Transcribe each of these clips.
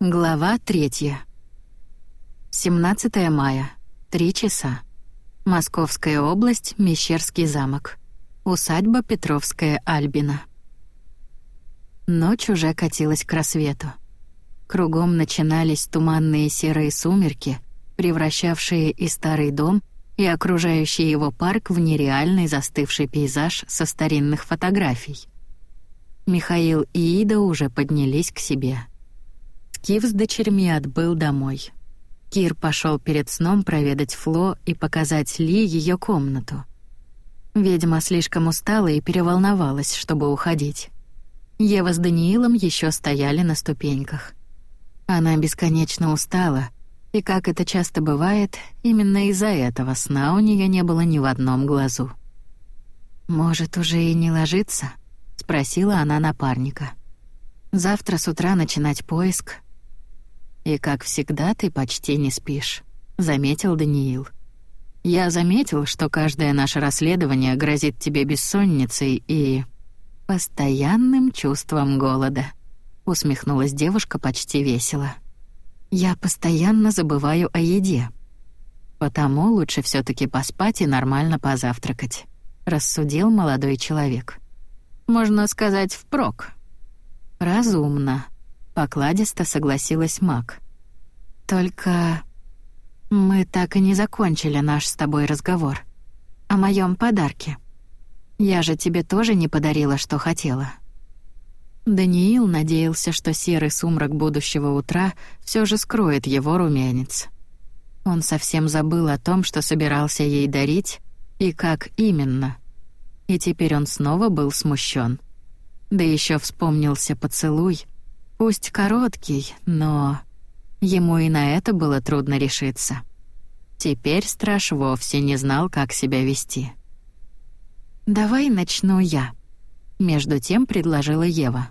Глава третья. 17 мая. Три часа. Московская область, Мещерский замок. Усадьба Петровская Альбина. Ночь уже катилась к рассвету. Кругом начинались туманные серые сумерки, превращавшие и старый дом, и окружающий его парк в нереальный застывший пейзаж со старинных фотографий. Михаил и Ида уже поднялись к себе — Кив с дочерьми отбыл домой. Кир пошел перед сном проведать Фло и показать Ли ее комнату. Ведьма слишком устала и переволновалась, чтобы уходить. Ева с Даниилом еще стояли на ступеньках. Она бесконечно устала, и, как это часто бывает, именно из-за этого сна у нее не было ни в одном глазу. «Может, уже и не ложиться?» — спросила она напарника. «Завтра с утра начинать поиск, «И, как всегда, ты почти не спишь», — заметил Даниил. «Я заметил, что каждое наше расследование грозит тебе бессонницей и... постоянным чувством голода», — усмехнулась девушка почти весело. «Я постоянно забываю о еде. Потому лучше все таки поспать и нормально позавтракать», — рассудил молодой человек. «Можно сказать, впрок». «Разумно», Покладисто согласилась Мак. Только мы так и не закончили наш с тобой разговор о моем подарке. Я же тебе тоже не подарила, что хотела. Даниил надеялся, что серый сумрак будущего утра все же скроет его румянец. Он совсем забыл о том, что собирался ей дарить и как именно. И теперь он снова был смущен. Да еще вспомнился поцелуй — Пусть короткий, но ему и на это было трудно решиться. Теперь страж вовсе не знал, как себя вести. «Давай начну я», — между тем предложила Ева.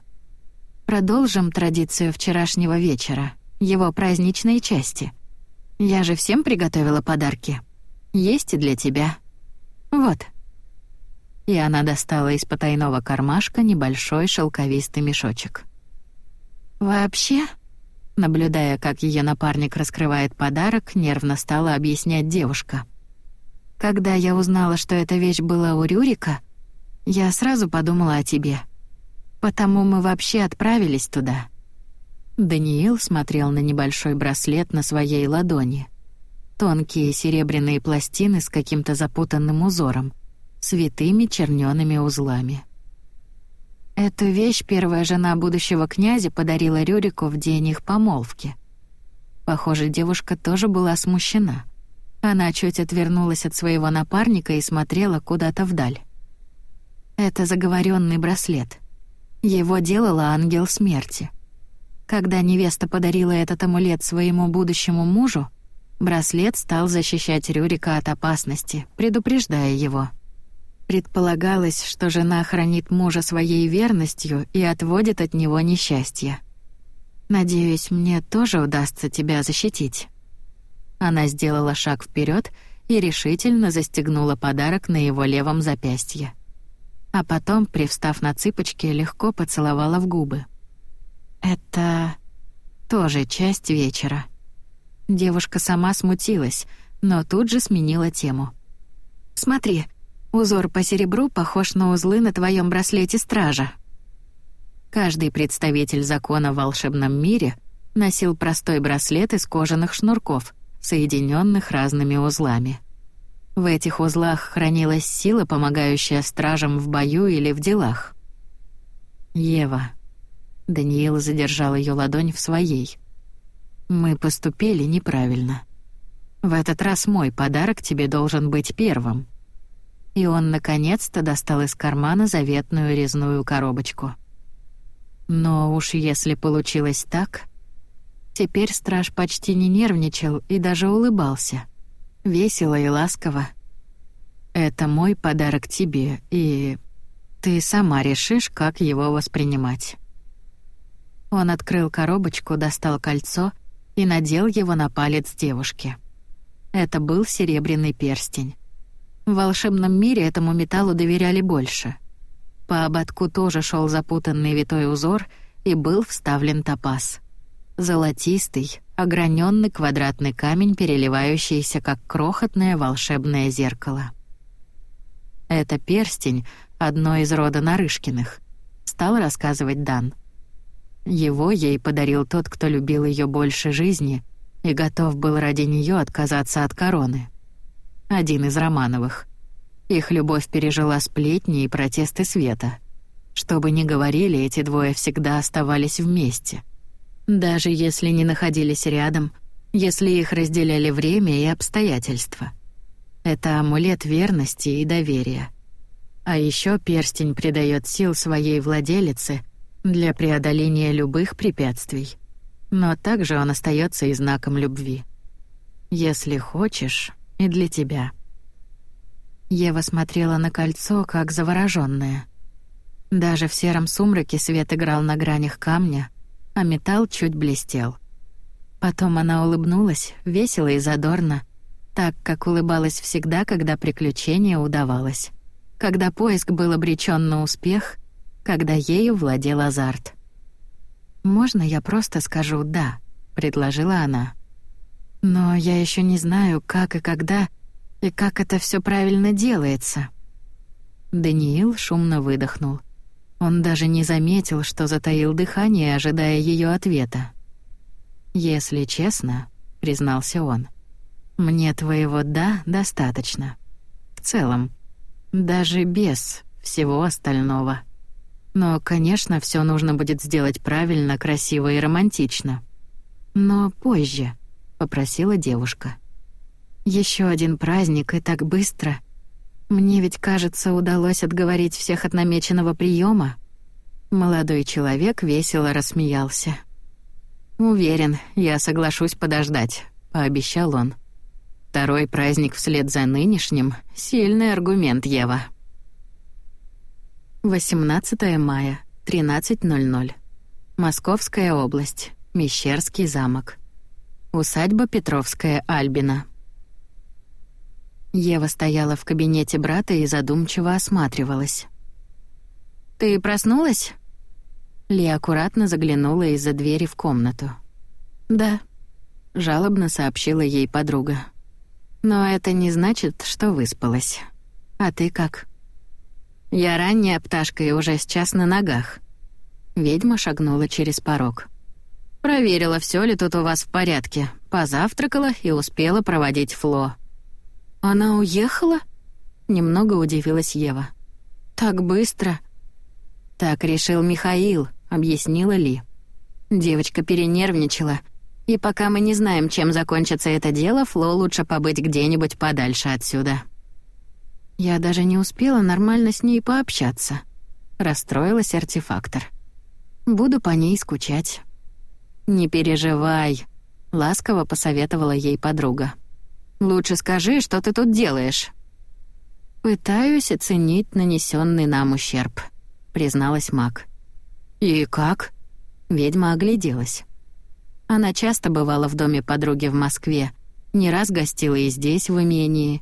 «Продолжим традицию вчерашнего вечера, его праздничной части. Я же всем приготовила подарки. Есть и для тебя. Вот». И она достала из потайного кармашка небольшой шелковистый мешочек. Вообще, наблюдая, как ее напарник раскрывает подарок, нервно стала объяснять девушка. Когда я узнала, что эта вещь была у Рюрика, я сразу подумала о тебе. Потому мы вообще отправились туда. Даниил смотрел на небольшой браслет на своей ладони. Тонкие серебряные пластины с каким-то запутанным узором, с витыми чернёными узлами. Эту вещь первая жена будущего князя подарила Рюрику в день их помолвки. Похоже, девушка тоже была смущена. Она чуть отвернулась от своего напарника и смотрела куда-то вдаль. Это заговоренный браслет. Его делала ангел смерти. Когда невеста подарила этот амулет своему будущему мужу, браслет стал защищать Рюрика от опасности, предупреждая его — Предполагалось, что жена хранит мужа своей верностью и отводит от него несчастье. Надеюсь, мне тоже удастся тебя защитить. Она сделала шаг вперед и решительно застегнула подарок на его левом запястье. А потом, привстав на цыпочки, легко поцеловала в губы. Это тоже часть вечера. Девушка сама смутилась, но тут же сменила тему. Смотри, Узор по серебру похож на узлы на твоем браслете стража. Каждый представитель закона в волшебном мире носил простой браслет из кожаных шнурков, соединенных разными узлами. В этих узлах хранилась сила, помогающая стражам в бою или в делах. Ева. Даниил задержал ее ладонь в своей. Мы поступили неправильно. В этот раз мой подарок тебе должен быть первым и он наконец-то достал из кармана заветную резную коробочку. Но уж если получилось так... Теперь страж почти не нервничал и даже улыбался. Весело и ласково. «Это мой подарок тебе, и ты сама решишь, как его воспринимать». Он открыл коробочку, достал кольцо и надел его на палец девушки. Это был серебряный перстень. В волшебном мире этому металлу доверяли больше. По ободку тоже шел запутанный витой узор и был вставлен топаз. Золотистый, ограненный квадратный камень, переливающийся, как крохотное волшебное зеркало. «Это перстень, одно из рода Нарышкиных», — стал рассказывать Дан. Его ей подарил тот, кто любил ее больше жизни и готов был ради нее отказаться от короны. Один из Романовых. Их любовь пережила сплетни и протесты света. Что бы ни говорили, эти двое всегда оставались вместе — даже если не находились рядом, если их разделяли время и обстоятельства. Это амулет верности и доверия. А еще перстень придает сил своей владелице для преодоления любых препятствий. Но также он остается и знаком любви. Если хочешь, и для тебя. Ева смотрела на кольцо, как заворожённая. Даже в сером сумраке свет играл на гранях камня, а металл чуть блестел. Потом она улыбнулась, весело и задорно, так, как улыбалась всегда, когда приключение удавалось. Когда поиск был обречён на успех, когда ею владел азарт. «Можно я просто скажу «да», — предложила она. «Но я ещё не знаю, как и когда, и как это всё правильно делается». Даниил шумно выдохнул. Он даже не заметил, что затаил дыхание, ожидая ее ответа. «Если честно», — признался он, — «мне твоего «да» достаточно. В целом. Даже без всего остального. Но, конечно, все нужно будет сделать правильно, красиво и романтично. Но позже», — попросила девушка. Еще один праздник, и так быстро. Мне ведь, кажется, удалось отговорить всех от намеченного приема. Молодой человек весело рассмеялся. «Уверен, я соглашусь подождать», — пообещал он. «Второй праздник вслед за нынешним — сильный аргумент, Ева». 18 мая, 13.00. Московская область, Мещерский замок. Усадьба Петровская, Альбина. Ева стояла в кабинете брата и задумчиво осматривалась. «Ты проснулась?» Ли аккуратно заглянула из-за двери в комнату. «Да», — жалобно сообщила ей подруга. «Но это не значит, что выспалась. А ты как?» «Я ранняя пташка и уже сейчас на ногах». Ведьма шагнула через порог. «Проверила, все ли тут у вас в порядке. Позавтракала и успела проводить Фло». «Она уехала?» Немного удивилась Ева. «Так быстро?» «Так решил Михаил», — объяснила Ли. Девочка перенервничала, и пока мы не знаем, чем закончится это дело, Фло лучше побыть где-нибудь подальше отсюда. Я даже не успела нормально с ней пообщаться. Расстроилась артефактор. Буду по ней скучать. «Не переживай», — ласково посоветовала ей подруга. Лучше скажи, что ты тут делаешь». «Пытаюсь оценить нанесенный нам ущерб», — призналась Мак. «И как?» Ведьма огляделась. Она часто бывала в доме подруги в Москве, не раз гостила и здесь, в имении.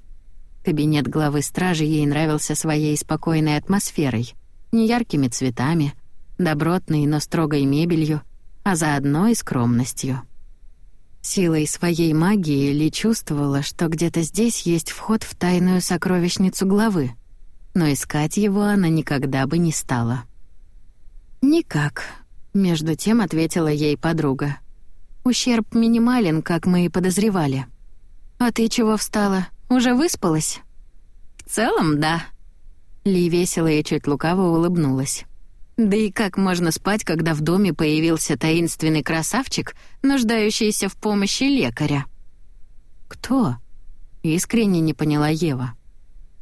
Кабинет главы стражи ей нравился своей спокойной атмосферой, неяркими цветами, добротной, но строгой мебелью, а заодно и скромностью. Силой своей магии Ли чувствовала, что где-то здесь есть вход в тайную сокровищницу главы, но искать его она никогда бы не стала. «Никак», — между тем ответила ей подруга. «Ущерб минимален, как мы и подозревали. А ты чего встала? Уже выспалась?» «В целом, да». Ли весело и чуть лукаво улыбнулась. Да и как можно спать, когда в доме появился таинственный красавчик, нуждающийся в помощи лекаря? «Кто?» — искренне не поняла Ева.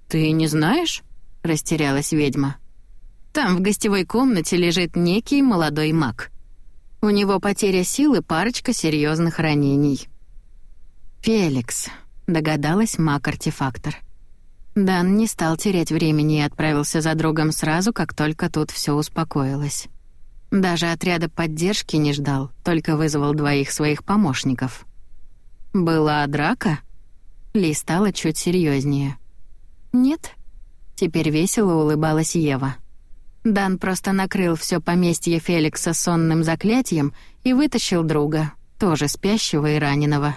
«Ты не знаешь?» — растерялась ведьма. «Там в гостевой комнате лежит некий молодой маг. У него потеря силы, парочка серьезных ранений». «Феликс», — догадалась маг-артефактор. Дан не стал терять времени и отправился за другом сразу, как только тут все успокоилось. Даже отряда поддержки не ждал, только вызвал двоих своих помощников. «Была драка?» Ли стала чуть серьезнее. «Нет». Теперь весело улыбалась Ева. Дан просто накрыл все поместье Феликса сонным заклятием и вытащил друга, тоже спящего и раненого.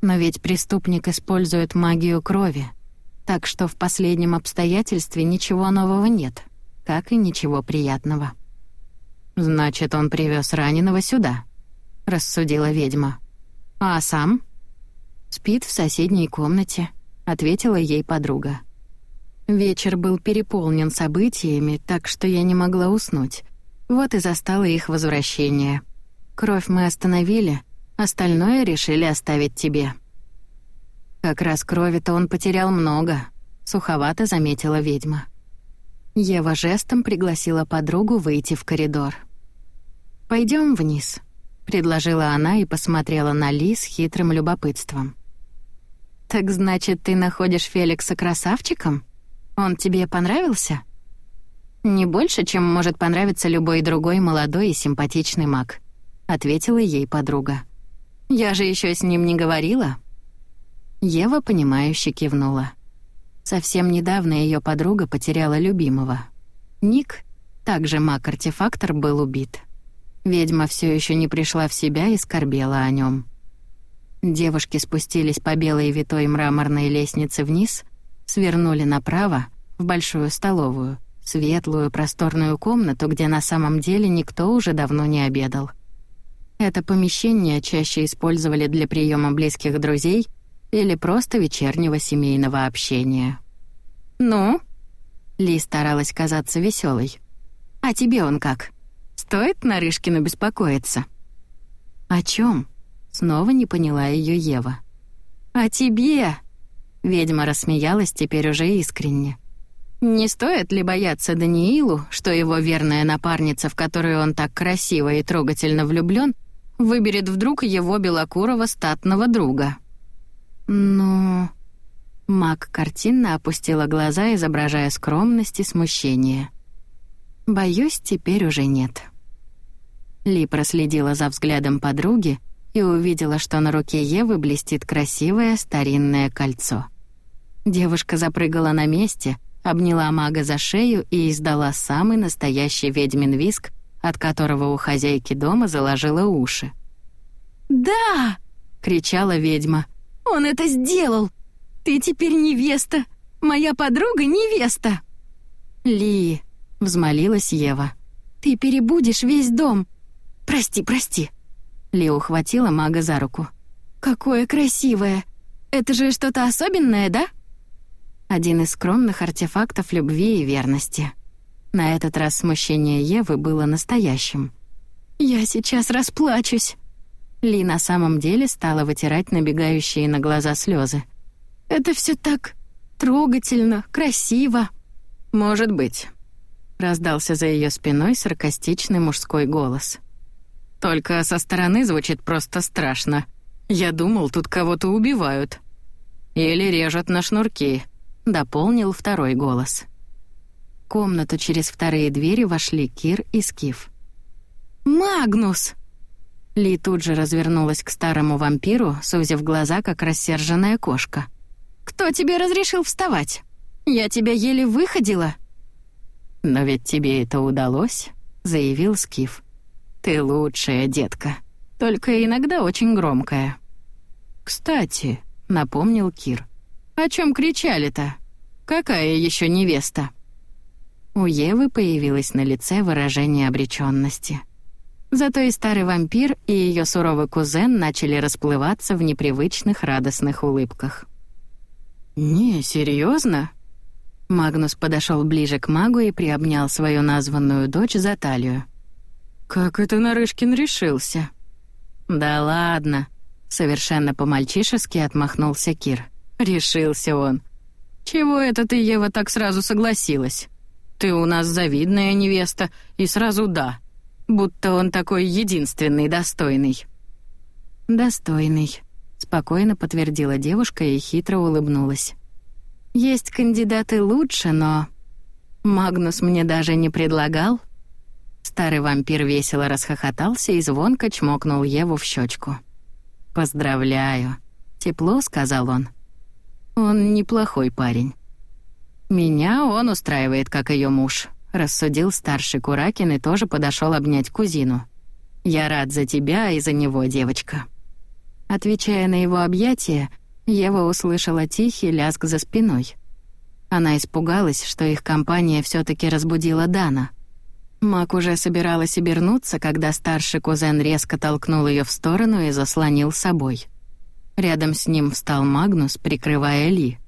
Но ведь преступник использует магию крови, так что в последнем обстоятельстве ничего нового нет, как и ничего приятного. «Значит, он привез раненого сюда», — рассудила ведьма. «А сам?» «Спит в соседней комнате», — ответила ей подруга. Вечер был переполнен событиями, так что я не могла уснуть. Вот и застала их возвращение. Кровь мы остановили, остальное решили оставить тебе. Как раз крови-то он потерял много, суховато заметила ведьма. Ева жестом пригласила подругу выйти в коридор. Пойдем вниз», — предложила она и посмотрела на Ли с хитрым любопытством. «Так значит, ты находишь Феликса красавчиком?» Он тебе понравился? Не больше, чем может понравиться любой другой молодой и симпатичный маг, ответила ей подруга. Я же еще с ним не говорила. Ева понимающе кивнула. Совсем недавно ее подруга потеряла любимого. Ник, также маг-артефактор, был убит. Ведьма все еще не пришла в себя и скорбела о нем. Девушки спустились по белой витой мраморной лестнице вниз, свернули направо в большую столовую, светлую просторную комнату, где на самом деле никто уже давно не обедал. Это помещение чаще использовали для приема близких друзей или просто вечернего семейного общения. «Ну?» Ли старалась казаться веселой. «А тебе он как? Стоит Нарышкину беспокоиться?» «О чем? Снова не поняла ее Ева. «О тебе!» Ведьма рассмеялась теперь уже искренне. Не стоит ли бояться Даниилу, что его верная напарница, в которую он так красиво и трогательно влюблен, выберет вдруг его белокурого статного друга? Ну... Мак картинно опустила глаза, изображая скромность и смущение. «Боюсь, теперь уже нет». Ли проследила за взглядом подруги и увидела, что на руке Евы блестит красивое старинное кольцо. Девушка запрыгала на месте, обняла мага за шею и издала самый настоящий ведьмин виск, от которого у хозяйки дома заложило уши. «Да!» — кричала ведьма. «Он это сделал! Ты теперь невеста! Моя подруга невеста!» «Ли!» — взмолилась Ева. «Ты перебудешь весь дом! Прости, прости!» Ли ухватила мага за руку. «Какое красивое! Это же что-то особенное, да?» один из скромных артефактов любви и верности. На этот раз смущение Евы было настоящим. «Я сейчас расплачусь!» Ли на самом деле стала вытирать набегающие на глаза слезы. «Это все так трогательно, красиво!» «Может быть», — раздался за ее спиной саркастичный мужской голос. «Только со стороны звучит просто страшно. Я думал, тут кого-то убивают. Или режут на шнурки. — дополнил второй голос. В комнату через вторые двери вошли Кир и Скиф. «Магнус!» Ли тут же развернулась к старому вампиру, сузив глаза, как рассерженная кошка. «Кто тебе разрешил вставать? Я тебя еле выходила!» «Но ведь тебе это удалось», — заявил Скиф. «Ты лучшая, детка, только иногда очень громкая». «Кстати», — напомнил Кир, о чем кричали-то? Какая еще невеста?» У Евы появилось на лице выражение обреченности. Зато и старый вампир, и ее суровый кузен начали расплываться в непривычных радостных улыбках. «Не, серьезно? Магнус подошел ближе к магу и приобнял свою названную дочь за талию. «Как это Нарышкин решился?» «Да ладно», — совершенно по-мальчишески отмахнулся Кир. Решился он. «Чего это ты, Ева, так сразу согласилась? Ты у нас завидная невеста, и сразу да. Будто он такой единственный достойный». «Достойный», — спокойно подтвердила девушка и хитро улыбнулась. «Есть кандидаты лучше, но...» «Магнус мне даже не предлагал». Старый вампир весело расхохотался и звонко чмокнул Еву в щечку. «Поздравляю», — тепло сказал он. Он неплохой парень. Меня он устраивает, как ее муж, — рассудил старший Куракин и тоже подошел обнять кузину. «Я рад за тебя и за него, девочка». Отвечая на его объятие, Ева услышала тихий лязг за спиной. Она испугалась, что их компания все таки разбудила Дана. Мак уже собиралась обернуться, когда старший кузен резко толкнул ее в сторону и заслонил собой. Рядом с ним встал Магнус, прикрывая Ли.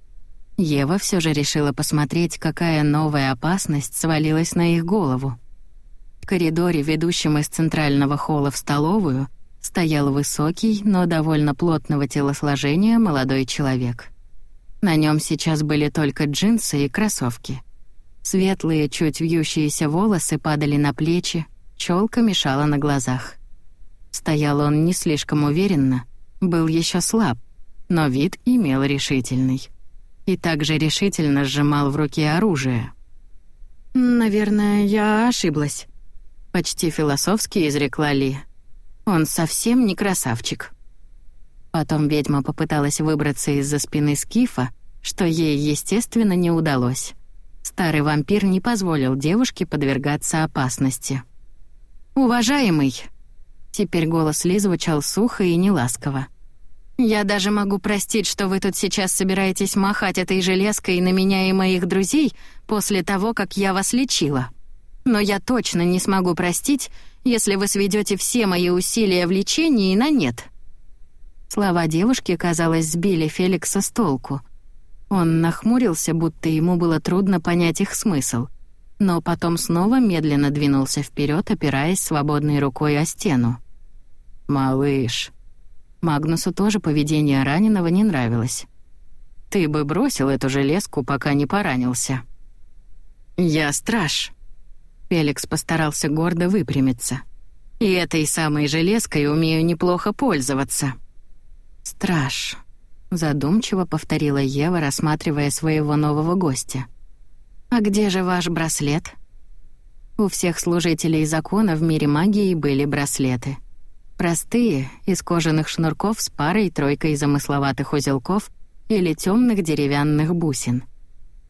Ева все же решила посмотреть, какая новая опасность свалилась на их голову. В коридоре, ведущем из центрального холла в столовую, стоял высокий, но довольно плотного телосложения молодой человек. На нем сейчас были только джинсы и кроссовки. Светлые, чуть вьющиеся волосы падали на плечи, челка мешала на глазах. Стоял он не слишком уверенно, был еще слаб, но вид имел решительный. И также решительно сжимал в руке оружие. «Наверное, я ошиблась», — почти философски изрекла Ли. Он совсем не красавчик. Потом ведьма попыталась выбраться из-за спины Скифа, что ей, естественно, не удалось. Старый вампир не позволил девушке подвергаться опасности. «Уважаемый!» Теперь голос Ли звучал сухо и неласково. «Я даже могу простить, что вы тут сейчас собираетесь махать этой железкой на меня и моих друзей после того, как я вас лечила. Но я точно не смогу простить, если вы сведете все мои усилия в лечении на нет». Слова девушки, казалось, сбили Феликса с толку. Он нахмурился, будто ему было трудно понять их смысл, но потом снова медленно двинулся вперед, опираясь свободной рукой о стену. «Малыш». Магнусу тоже поведение раненого не нравилось. «Ты бы бросил эту железку, пока не поранился». «Я страж», Феликс постарался гордо выпрямиться. «И этой самой железкой умею неплохо пользоваться». «Страж», — задумчиво повторила Ева, рассматривая своего нового гостя. «А где же ваш браслет?» У всех служителей закона в мире магии были браслеты. Простые, из кожаных шнурков с парой-тройкой замысловатых узелков или темных деревянных бусин —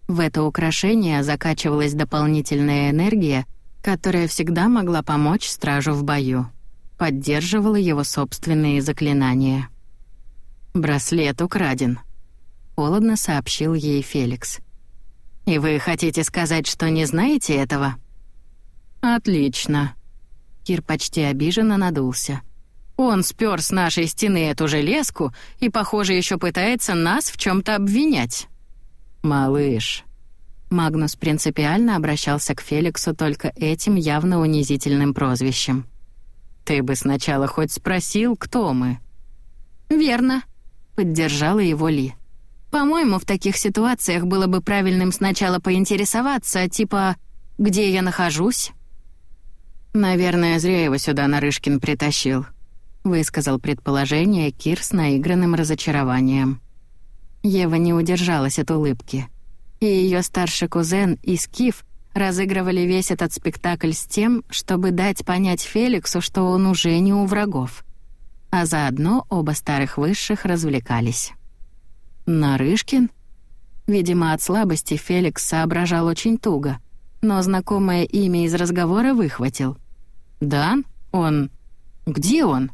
в это украшение закачивалась дополнительная энергия, которая всегда могла помочь стражу в бою. Поддерживала его собственные заклинания. «Браслет украден», — холодно сообщил ей Феликс. «И вы хотите сказать, что не знаете этого?» «Отлично». Кир почти обиженно надулся. «Он спер с нашей стены эту железку и, похоже, еще пытается нас в чем то обвинять». «Малыш». Магнус принципиально обращался к Феликсу только этим явно унизительным прозвищем. «Ты бы сначала хоть спросил, кто мы». «Верно», — поддержала его Ли. «По-моему, в таких ситуациях было бы правильным сначала поинтересоваться, типа, где я нахожусь?» «Наверное, зря его сюда Нарышкин притащил», — высказал предположение Кир с наигранным разочарованием. Ева не удержалась от улыбки. И ее старший кузен и Скиф разыгрывали весь этот спектакль с тем, чтобы дать понять Феликсу, что он уже не у врагов. А заодно оба старых высших развлекались. Нарышкин? Видимо, от слабости Феликс соображал очень туго, но знакомое имя из разговора выхватил. «Дан? Он... Где он?»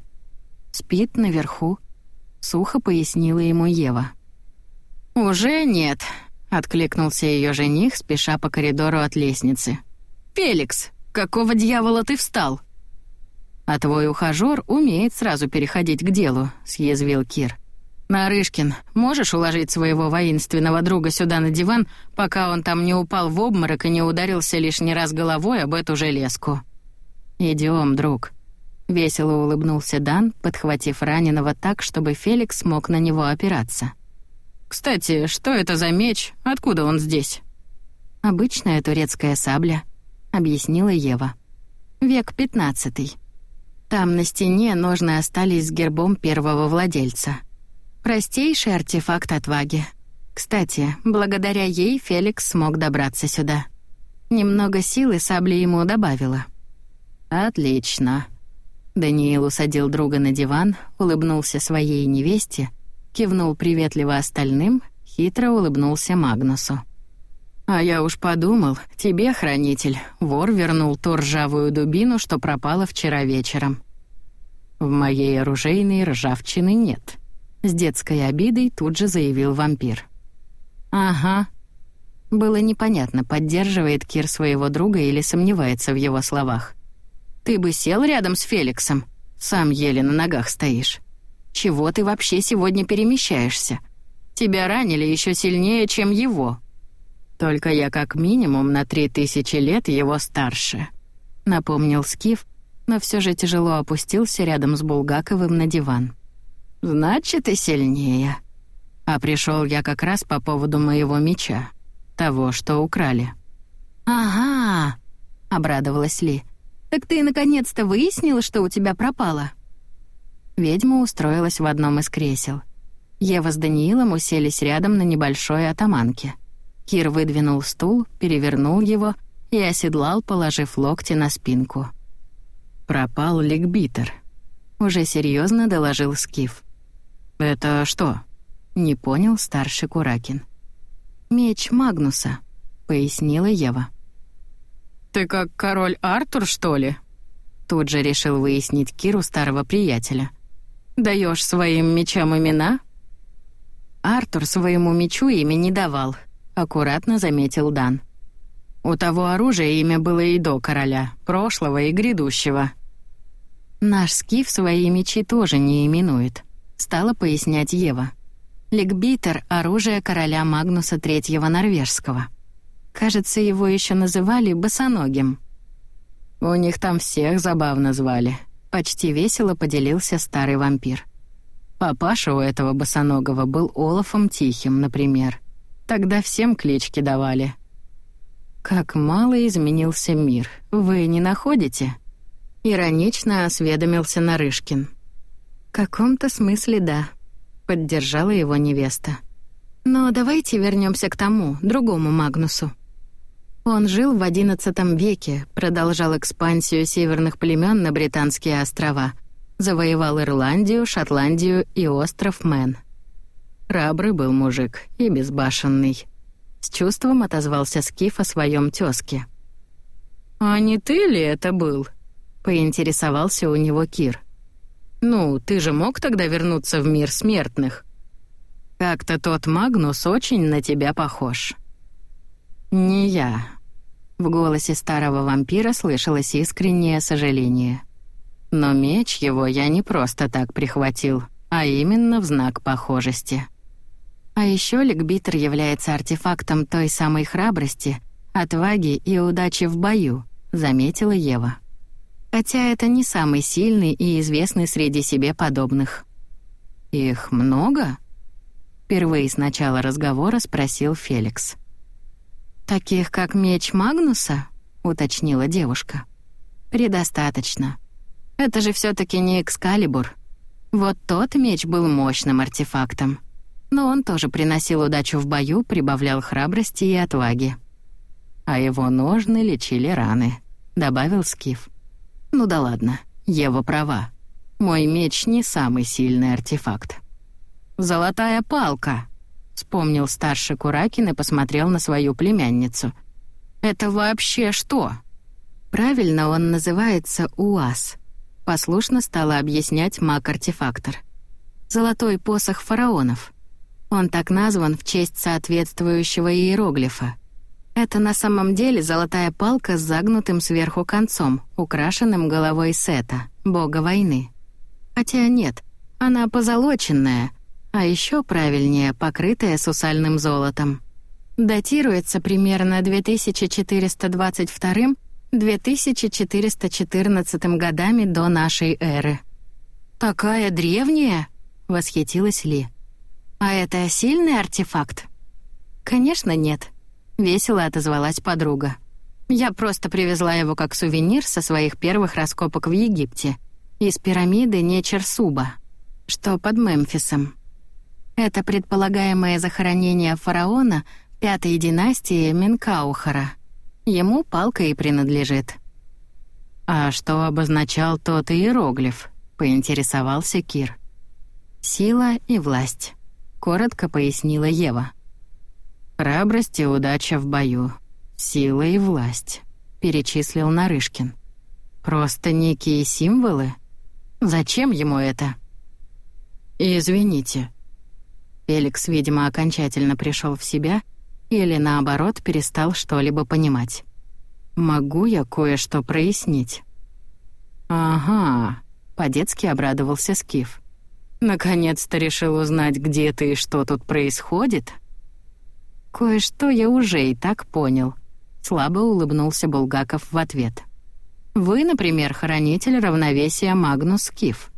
«Спит наверху», — сухо пояснила ему Ева. «Уже нет», — откликнулся ее жених, спеша по коридору от лестницы. «Феликс, какого дьявола ты встал?» «А твой ухажёр умеет сразу переходить к делу», — съязвил Кир. «Нарышкин, можешь уложить своего воинственного друга сюда на диван, пока он там не упал в обморок и не ударился лишний раз головой об эту железку?» «Идём, друг», — весело улыбнулся Дан, подхватив раненого так, чтобы Феликс смог на него опираться. «Кстати, что это за меч? Откуда он здесь?» «Обычная турецкая сабля», — объяснила Ева. «Век пятнадцатый. Там на стене ножны остались с гербом первого владельца. Простейший артефакт отваги. Кстати, благодаря ей Феликс смог добраться сюда. Немного силы сабли ему добавила». «Отлично». Даниил усадил друга на диван, улыбнулся своей невесте — кивнул приветливо остальным, хитро улыбнулся Магнусу. А я уж подумал, тебе, хранитель, вор вернул ту ржавую дубину, что пропала вчера вечером. В моей оружейной ржавчины нет. С детской обидой тут же заявил вампир. Ага. Было непонятно, поддерживает Кир своего друга или сомневается в его словах. Ты бы сел рядом с Феликсом, сам еле на ногах стоишь. Чего ты вообще сегодня перемещаешься? Тебя ранили еще сильнее, чем его. Только я как минимум на три тысячи лет его старше», — напомнил Скиф, но все же тяжело опустился рядом с Булгаковым на диван. «Значит, и сильнее. А пришел я как раз по поводу моего меча, того, что украли». «Ага», — обрадовалась Ли. «Так ты наконец-то выяснила, что у тебя пропало?» Ведьма устроилась в одном из кресел. Ева с Даниилом уселись рядом на небольшой атаманке. Кир выдвинул стул, перевернул его и оседлал, положив локти на спинку. «Пропал Ликбитер», — уже серьезно доложил Скиф. «Это что?» — не понял старший Куракин. «Меч Магнуса», — пояснила Ева. «Ты как король Артур, что ли?» Тут же решил выяснить Киру старого приятеля. «Даешь своим мечам имена?» Артур своему мечу имя не давал, аккуратно заметил Дан. У того оружия имя было и до короля, прошлого и грядущего. Наш скиф свои мечи тоже не именует, стала пояснять Ева. Ликбитер — оружие короля Магнуса Третьего Норвежского. Кажется, его еще называли босоногим. У них там всех забавно звали. Почти весело поделился старый вампир. Папаша у этого босоногого был Олафом Тихим, например. Тогда всем клички давали. Как мало изменился мир, вы не находите? Иронично осведомился Нарышкин. В каком-то смысле да, поддержала его невеста. Но давайте вернемся к тому, другому Магнусу. Он жил в XI веке, продолжал экспансию северных племен на Британские острова, завоевал Ирландию, Шотландию и остров Мэн. Храбрый был мужик и безбашенный. С чувством отозвался Скиф о своем тёзке. «А не ты ли это был?» — поинтересовался у него Кир. «Ну, ты же мог тогда вернуться в мир смертных?» «Как-то тот Магнус очень на тебя похож». «Не я». В голосе старого вампира слышалось искреннее сожаление. «Но меч его я не просто так прихватил, а именно в знак похожести». А еще Ликбитер является артефактом той самой храбрости, отваги и удачи в бою, заметила Ева. Хотя это не самый сильный и известный среди себе подобных. Их много? Впервые с начала разговора спросил Феликс. Таких, как меч Магнуса, уточнила девушка. Предостаточно. Это же все таки не Экскалибур. Вот тот меч был мощным артефактом но он тоже приносил удачу в бою, прибавлял храбрости и отваги. А его ножны лечили раны, добавил Скиф. Ну да ладно, Ева права. Мой меч не самый сильный артефакт. Золотая палка, вспомнил старший Куракин и посмотрел на свою племянницу. Это вообще что? Правильно он называется УАЗ. Послушно стала объяснять маг-артефактор. Золотой посох фараонов. Он так назван в честь соответствующего иероглифа. Это на самом деле золотая палка с загнутым сверху концом, украшенным головой Сета, бога войны. Хотя нет, она позолоченная, а еще правильнее, покрытая сусальным золотом. Датируется примерно 2422-2414 годами до нашей эры. «Такая древняя?» — восхитилась Ли. «А это сильный артефакт?» «Конечно, нет», — весело отозвалась подруга. «Я просто привезла его как сувенир со своих первых раскопок в Египте, из пирамиды Нечерсуба, что под Мемфисом. Это предполагаемое захоронение фараона пятой династии Минкаухара. Ему палка и принадлежит». «А что обозначал тот иероглиф?» — поинтересовался Кир. «Сила и власть» коротко пояснила Ева. Храбрость и удача в бою. Сила и власть», — перечислил Нарышкин. «Просто некие символы? Зачем ему это?» «Извините». Феликс, видимо, окончательно пришел в себя или, наоборот, перестал что-либо понимать. «Могу я кое-что прояснить?» «Ага», — по-детски обрадовался Скиф. «Наконец-то решил узнать, где ты и что тут происходит?» «Кое-что я уже и так понял», — слабо улыбнулся Булгаков в ответ. «Вы, например, хранитель равновесия Магнус Скиф.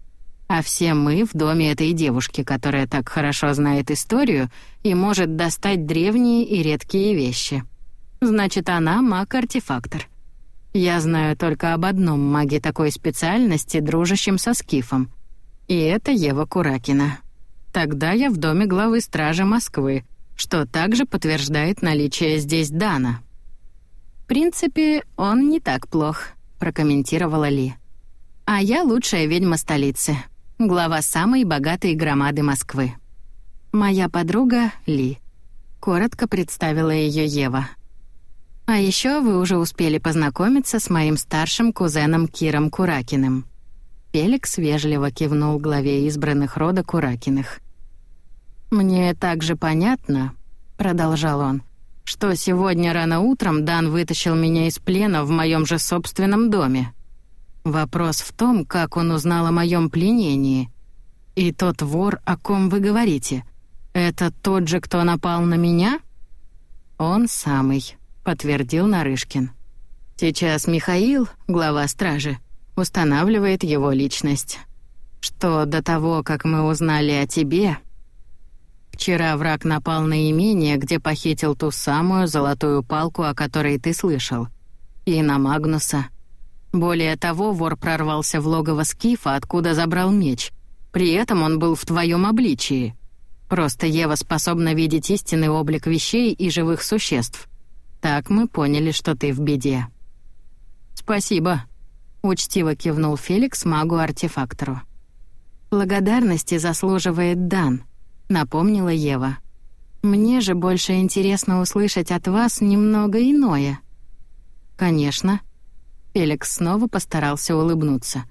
А все мы в доме этой девушки, которая так хорошо знает историю и может достать древние и редкие вещи. Значит, она маг-артефактор. Я знаю только об одном маге такой специальности, дружащем со Скифом. И это Ева Куракина. Тогда я в доме главы стражи Москвы, что также подтверждает наличие здесь Дана. «В принципе, он не так плох», — прокомментировала Ли. «А я лучшая ведьма столицы, глава самой богатой громады Москвы. Моя подруга Ли». Коротко представила ее Ева. А еще вы уже успели познакомиться с моим старшим кузеном Киром Куракиным». Феликс вежливо кивнул главе избранных рода Куракиных. «Мне также понятно», — продолжал он, «что сегодня рано утром Дан вытащил меня из плена в моем же собственном доме. Вопрос в том, как он узнал о моем пленении. И тот вор, о ком вы говорите, это тот же, кто напал на меня?» «Он самый», — подтвердил Нарышкин. «Сейчас Михаил, глава стражи, устанавливает его личность. Что до того, как мы узнали о тебе...» Вчера враг напал на имение, где похитил ту самую золотую палку, о которой ты слышал. И на Магнуса. Более того, вор прорвался в логово Скифа, откуда забрал меч. При этом он был в твоем обличии. Просто Ева способна видеть истинный облик вещей и живых существ. Так мы поняли, что ты в беде». «Спасибо», — учтиво кивнул Феликс магу-артефактору. «Благодарности заслуживает Дан», — напомнила Ева. «Мне же больше интересно услышать от вас немного иное». «Конечно». Феликс снова постарался улыбнуться.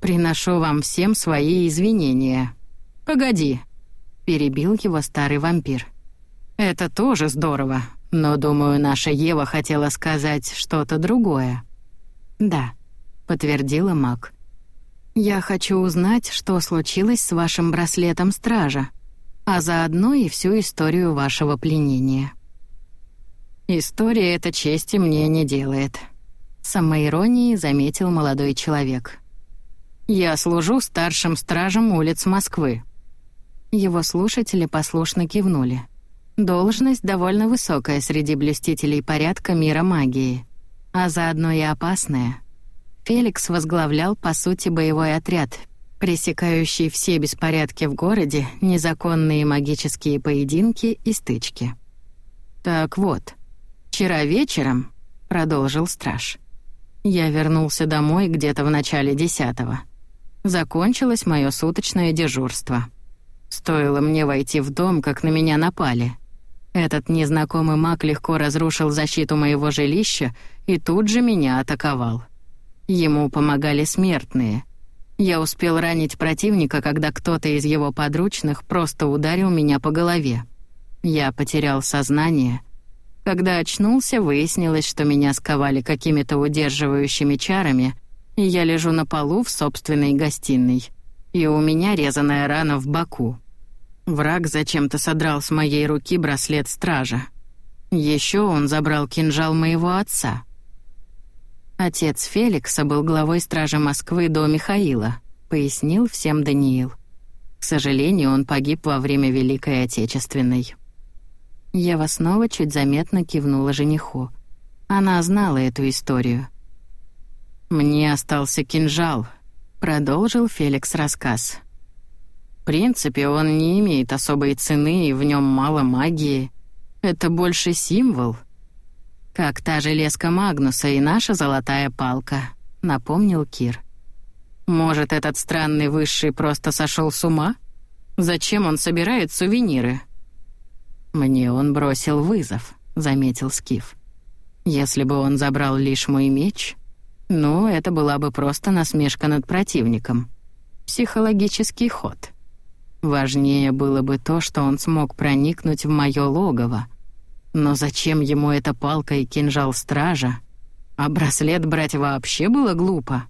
«Приношу вам всем свои извинения». «Погоди», — перебил его старый вампир. «Это тоже здорово, но, думаю, наша Ева хотела сказать что-то другое. «Да», — подтвердила Мак. «Я хочу узнать, что случилось с вашим браслетом стража, а заодно и всю историю вашего пленения». «История эта чести мне не делает», — самоиронией заметил молодой человек. «Я служу старшим стражем улиц Москвы». Его слушатели послушно кивнули. Должность довольно высокая среди блюстителей порядка мира магии, а заодно и опасная. Феликс возглавлял, по сути, боевой отряд, пресекающий все беспорядки в городе, незаконные магические поединки и стычки. «Так вот, вчера вечером», — продолжил страж, — «я вернулся домой где-то в начале десятого. Закончилось мое суточное дежурство. Стоило мне войти в дом, как на меня напали — этот незнакомый маг легко разрушил защиту моего жилища и тут же меня атаковал. Ему помогали смертные. Я успел ранить противника, когда кто-то из его подручных просто ударил меня по голове. Я потерял сознание. Когда очнулся, выяснилось, что меня сковали какими-то удерживающими чарами, и я лежу на полу в собственной гостиной. И у меня резаная рана в боку. Враг зачем-то содрал с моей руки браслет стража. Еще он забрал кинжал моего отца. Отец Феликса был главой стражи Москвы до Михаила, пояснил всем Даниил. К сожалению, он погиб во время Великой Отечественной. Ева снова чуть заметно кивнула жениху. Она знала эту историю. «Мне остался кинжал», — продолжил Феликс рассказ. В принципе, он не имеет особой цены, и в нем мало магии. Это больше символ. Как та железка Магнуса и наша золотая палка, напомнил Кир. Может, этот странный высший просто сошел с ума? Зачем он собирает сувениры? «Мне он бросил вызов», — заметил Скиф. «Если бы он забрал лишь мой меч, ну, это была бы просто насмешка над противником. Психологический ход. Важнее было бы то, что он смог проникнуть в моё логово. Но зачем ему эта палка и кинжал стража? А браслет брать вообще было глупо.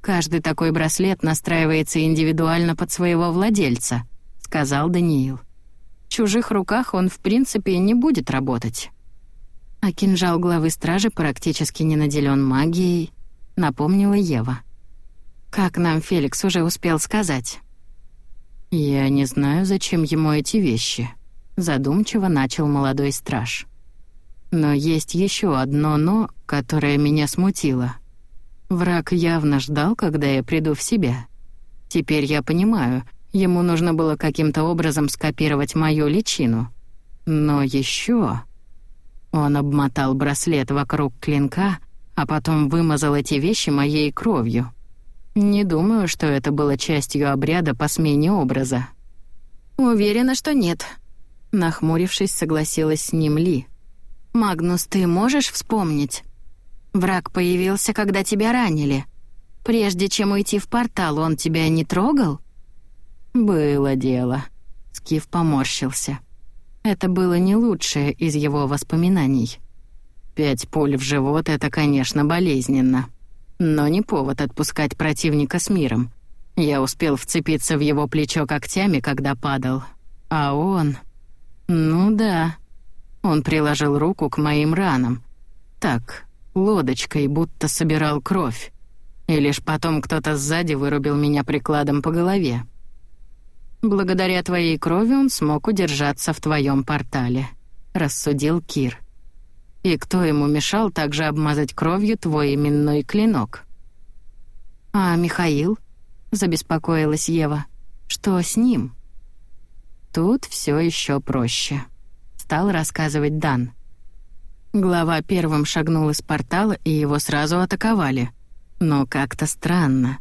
Каждый такой браслет настраивается индивидуально под своего владельца, сказал Даниил. Чужих руках он в принципе не будет работать. А кинжал главы стражи практически не наделен магией, напомнила Ева. Как нам Феликс уже успел сказать? Я не знаю, зачем ему эти вещи, задумчиво начал молодой страж. Но есть еще одно «но», которое меня смутило. Враг явно ждал, когда я приду в себя. Теперь я понимаю, ему нужно было каким-то образом скопировать мою личину. Но еще Он обмотал браслет вокруг клинка, а потом вымазал эти вещи моей кровью. Не думаю, что это было частью обряда по смене образа. «Уверена, что нет», — нахмурившись, согласилась с ним Ли. «Магнус, ты можешь вспомнить, Враг появился, когда тебя ранили. Прежде чем уйти в портал, он тебя не трогал? Было дело. Скиф поморщился. Это было не лучшее из его воспоминаний. Пять пуль в живот — это, конечно, болезненно. Но не повод отпускать противника с миром. Я успел вцепиться в его плечо когтями, когда падал. А он... Ну да. Он приложил руку к моим ранам. Так, лодочкой, будто собирал кровь. И лишь потом кто-то сзади вырубил меня прикладом по голове. Благодаря твоей крови он смог удержаться в твоем портале, рассудил Кир. И кто ему мешал также обмазать кровью твой именной клинок? А Михаил? забеспокоилась Ева. Что с ним? Тут все еще проще, стал рассказывать Дан. Глава первым шагнул из портала, и его сразу атаковали. Но как-то странно.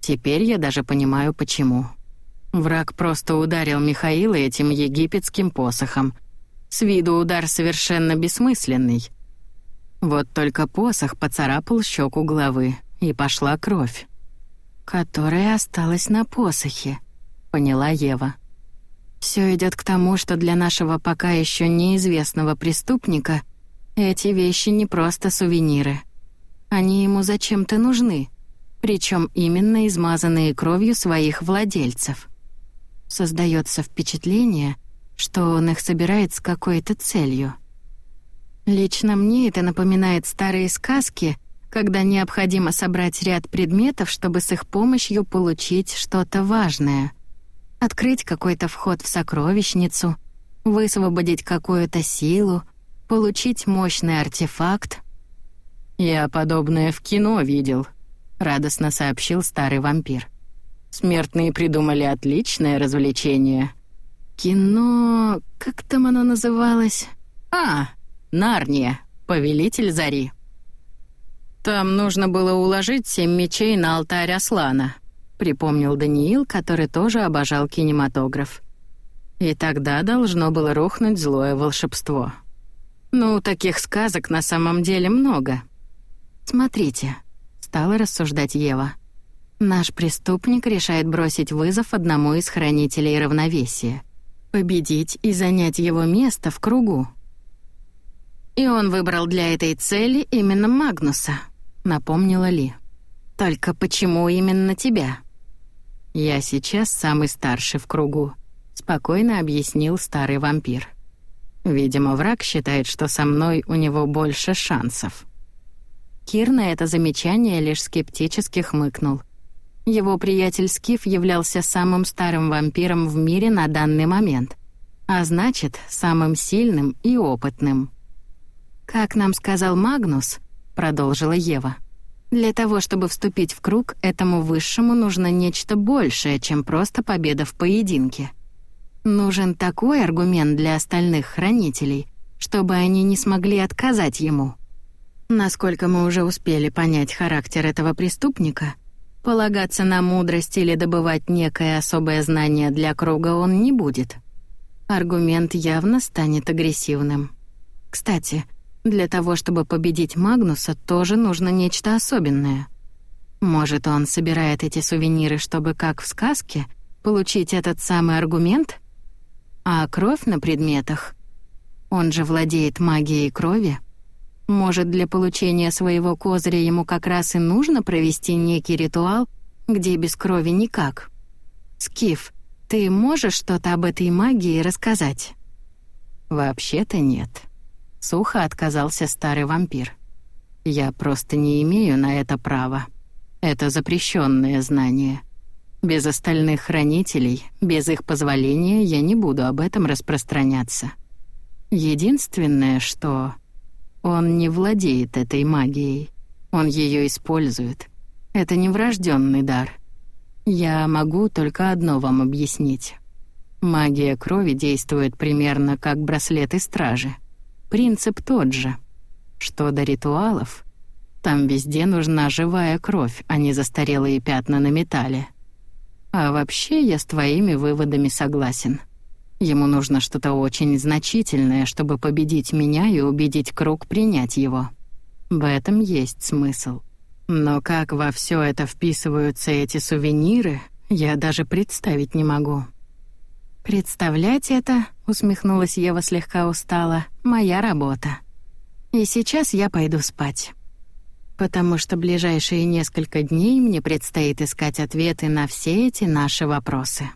Теперь я даже понимаю, почему. Враг просто ударил Михаила этим египетским посохом. С виду удар совершенно бессмысленный. Вот только посох поцарапал щеку главы, и пошла кровь. «Которая осталась на посохе», — поняла Ева. Все идет к тому, что для нашего пока еще неизвестного преступника — эти вещи не просто сувениры. Они ему зачем-то нужны, причем именно измазанные кровью своих владельцев. Создается впечатление, что он их собирает с какой-то целью. Лично мне это напоминает старые сказки, когда необходимо собрать ряд предметов, чтобы с их помощью получить что-то важное. Открыть какой-то вход в сокровищницу, высвободить какую-то силу — получить мощный артефакт. «Я подобное в кино видел», — радостно сообщил старый вампир. «Смертные придумали отличное развлечение». «Кино... как там оно называлось?» «А, Нарния, повелитель зари». «Там нужно было уложить семь мечей на алтарь Аслана», — припомнил Даниил, который тоже обожал кинематограф. «И тогда должно было рухнуть злое волшебство». Ну, таких сказок на самом деле много. Смотрите, стала рассуждать Ева. Наш преступник решает бросить вызов одному из хранителей равновесия, победить и занять его место в кругу. И он выбрал для этой цели именно Магнуса, напомнила Ли. Только почему именно тебя? Я сейчас самый старший в кругу, спокойно объяснил старый вампир. Видимо, враг считает, что со мной у него больше шансов. Кир на это замечание лишь скептически хмыкнул. Его приятель Скиф являлся самым старым вампиром в мире на данный момент, а значит, самым сильным и опытным. «Как нам сказал Магнус», — продолжила Ева, «для того, чтобы вступить в круг, этому высшему нужно нечто большее, чем просто победа в поединке». Нужен такой аргумент для остальных хранителей, чтобы они не смогли отказать ему. Насколько мы уже успели понять характер этого преступника, полагаться на мудрость или добывать некое особое знание для круга он не будет. аргумент явно станет агрессивным. Кстати, для того, чтобы победить Магнуса, тоже нужно нечто особенное. Может, он собирает эти сувениры, чтобы, как в сказке, получить этот самый аргумент? А кровь на предметах? Он же владеет магией крови. Может, для получения своего козыря ему как раз и нужно провести некий ритуал, где без крови никак? Скиф, ты можешь что-то об этой магии рассказать? Вообще-то нет. Сухо отказался старый вампир. Я просто не имею на это права. Это запрещенное знание. Без остальных хранителей, без их позволения я не буду об этом распространяться. Единственное, что он не владеет этой магией. Он ее использует. Это не врожденный дар. Я могу только одно вам объяснить. Магия крови действует примерно как браслеты стражи. Принцип тот же. Что до ритуалов, там везде нужна живая кровь, а не застарелые пятна на металле. А вообще я с твоими выводами согласен. Ему нужно что-то очень значительное, чтобы победить меня и убедить круг принять его. В этом есть смысл. Но как во все это вписываются эти сувениры, я даже представить не могу. «Представлять это», — усмехнулась Ева слегка устала, — «моя работа. И сейчас я пойду спать. Потому что ближайшие несколько дней мне предстоит искать ответы на все эти наши вопросы».